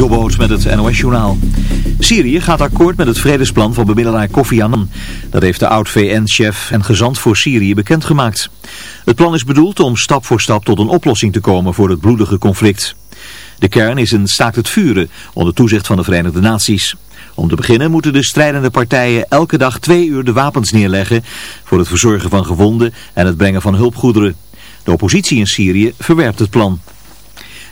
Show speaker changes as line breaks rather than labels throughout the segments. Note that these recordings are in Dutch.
Jobboot met het NOS-journaal. Syrië gaat akkoord met het vredesplan van bemiddelaar Kofi Annan. Dat heeft de oud-VN-chef en gezant voor Syrië bekendgemaakt. Het plan is bedoeld om stap voor stap tot een oplossing te komen voor het bloedige conflict. De kern is een staakt het vuren onder toezicht van de Verenigde Naties. Om te beginnen moeten de strijdende partijen elke dag twee uur de wapens neerleggen voor het verzorgen van gewonden en het brengen van hulpgoederen. De oppositie in Syrië verwerpt het plan.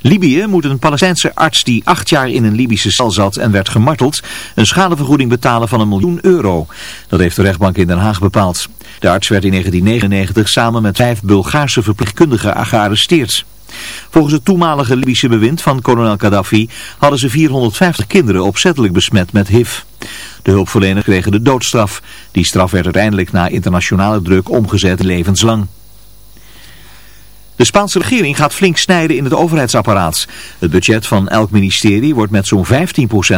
Libië moet een Palestijnse arts die acht jaar in een Libische cel zat en werd gemarteld een schadevergoeding betalen van een miljoen euro. Dat heeft de rechtbank in Den Haag bepaald. De arts werd in 1999 samen met vijf Bulgaarse verpleegkundigen gearresteerd. Volgens het toenmalige Libische bewind van kolonel Gaddafi hadden ze 450 kinderen opzettelijk besmet met HIV. De hulpverleners kregen de doodstraf. Die straf werd uiteindelijk na internationale druk omgezet levenslang. De Spaanse regering gaat flink snijden in het overheidsapparaat. Het budget van elk ministerie wordt met zo'n 15%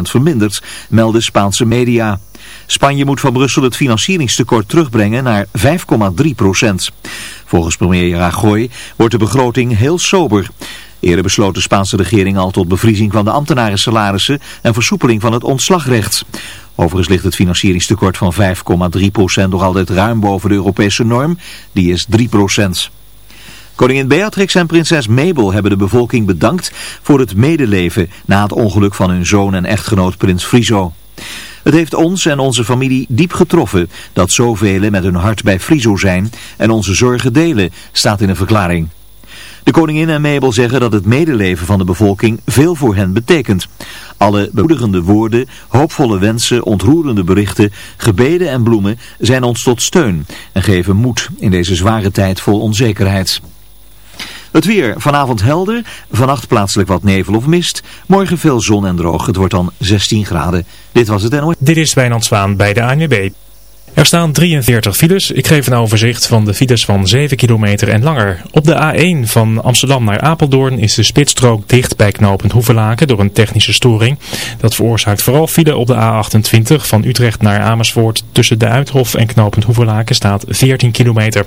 verminderd, melden Spaanse media. Spanje moet van Brussel het financieringstekort terugbrengen naar 5,3%. Volgens premier Rajoy wordt de begroting heel sober. Eerder besloot de Spaanse regering al tot bevriezing van de ambtenarensalarissen en versoepeling van het ontslagrecht. Overigens ligt het financieringstekort van 5,3% nog altijd ruim boven de Europese norm. Die is 3%. Koningin Beatrix en prinses Mabel hebben de bevolking bedankt voor het medeleven na het ongeluk van hun zoon en echtgenoot prins Friso. Het heeft ons en onze familie diep getroffen dat zoveel met hun hart bij Friso zijn en onze zorgen delen, staat in een verklaring. De koningin en Mabel zeggen dat het medeleven van de bevolking veel voor hen betekent. Alle bemoedigende woorden, hoopvolle wensen, ontroerende berichten, gebeden en bloemen zijn ons tot steun en geven moed in deze zware tijd vol onzekerheid. Het weer vanavond helder, vannacht plaatselijk wat nevel of mist. Morgen veel zon en droog. Het wordt dan 16 graden. Dit was het NOS.
Dit is Wijnand Zwaan bij de ANWB. Er staan 43 files. Ik geef een overzicht van de files van 7 kilometer en langer. Op de A1 van Amsterdam naar Apeldoorn is de spitsstrook dicht bij knooppunt Hoevelaken door een technische storing. Dat veroorzaakt vooral file op de A28 van Utrecht naar Amersfoort. Tussen de Uithof en knooppunt Hoevelaken staat 14 kilometer.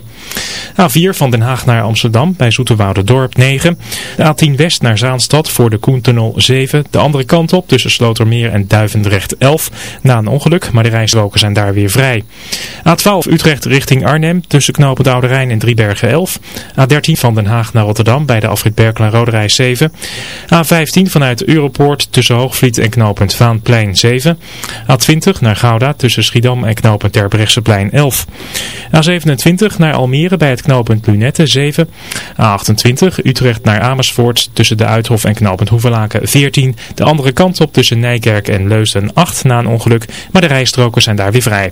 A4 van Den Haag naar Amsterdam bij Dorp 9. De A10 West naar Zaanstad voor de Koentunnel 7. De andere kant op tussen Slotermeer en Duivendrecht 11. Na een ongeluk, maar de rijstroken zijn daar weer vrij. A12 Utrecht richting Arnhem tussen knooppunt Oude Rijn en Driebergen 11. A13 van Den Haag naar Rotterdam bij de afrit Berkel Roderij 7. A15 vanuit Europoort tussen Hoogvliet en knooppunt Vaanplein 7. A20 naar Gouda tussen Schiedam en knooppunt Terbrechtseplein 11. A27 naar Almere bij het knooppunt Lunette 7. A28 Utrecht naar Amersfoort tussen de Uithof en knooppunt Hoevelaken 14. De andere kant op tussen Nijkerk en Leusden 8 na een ongeluk, maar de rijstroken zijn daar weer vrij.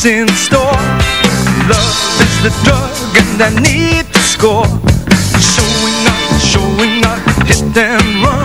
what's in store? Love is the drug and I need to score. Showing up, showing up, hit them run.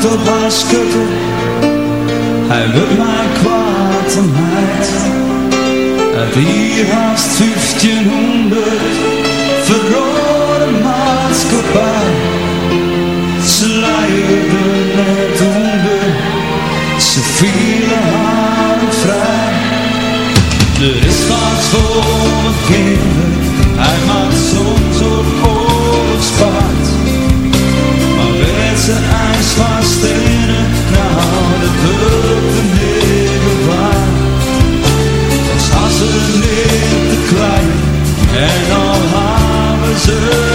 hand op haar. Hij wil mij kwaad en heid. Uit hier haast 1500 verrode maatschappij. Ze leidde net onder, ze vielen haar vrij. Er is wat voor kinderen deserve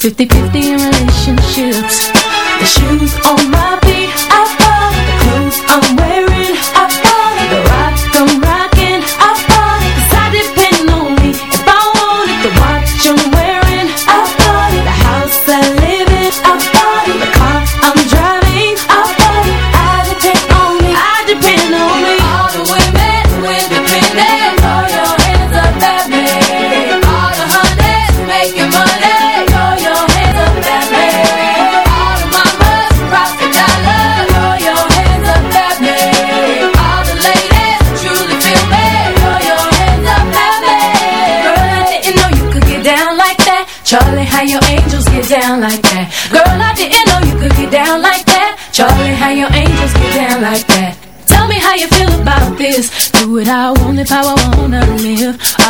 50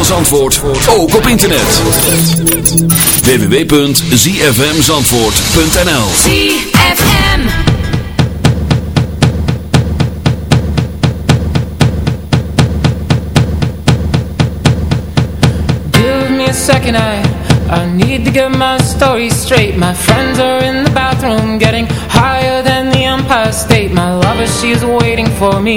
Zandvoort ook op internet. www.zfmzandvoort.nl
ZFM
Give me a second, I, I need to get my story straight. My friends are in the bathroom getting higher than the Empire State. My lover, she's waiting for me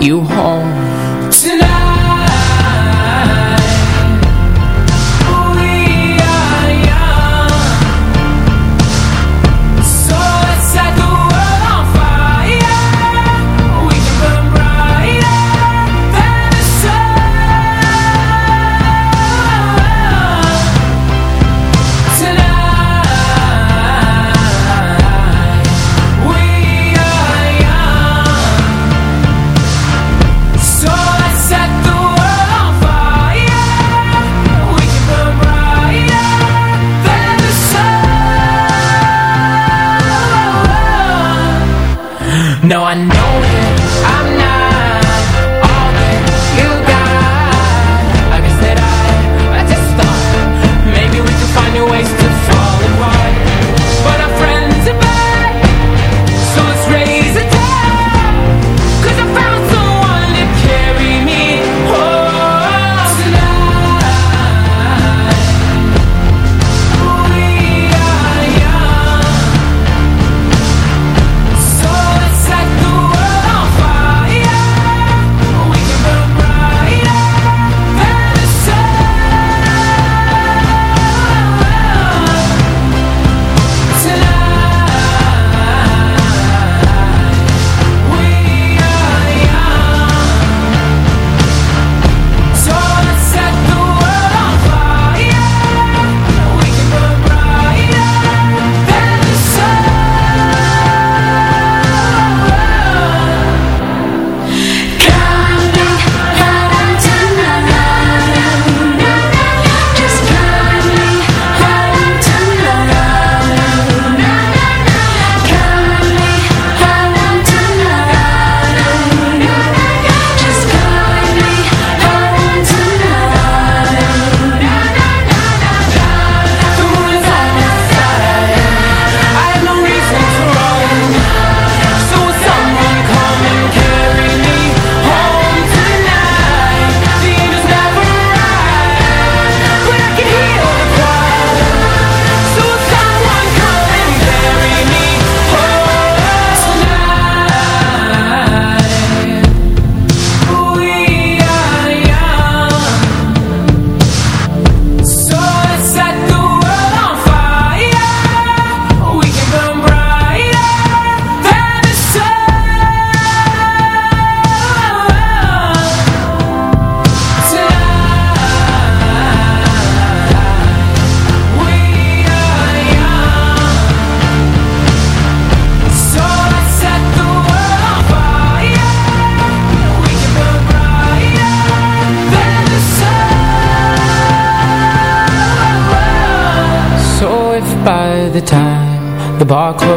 you home.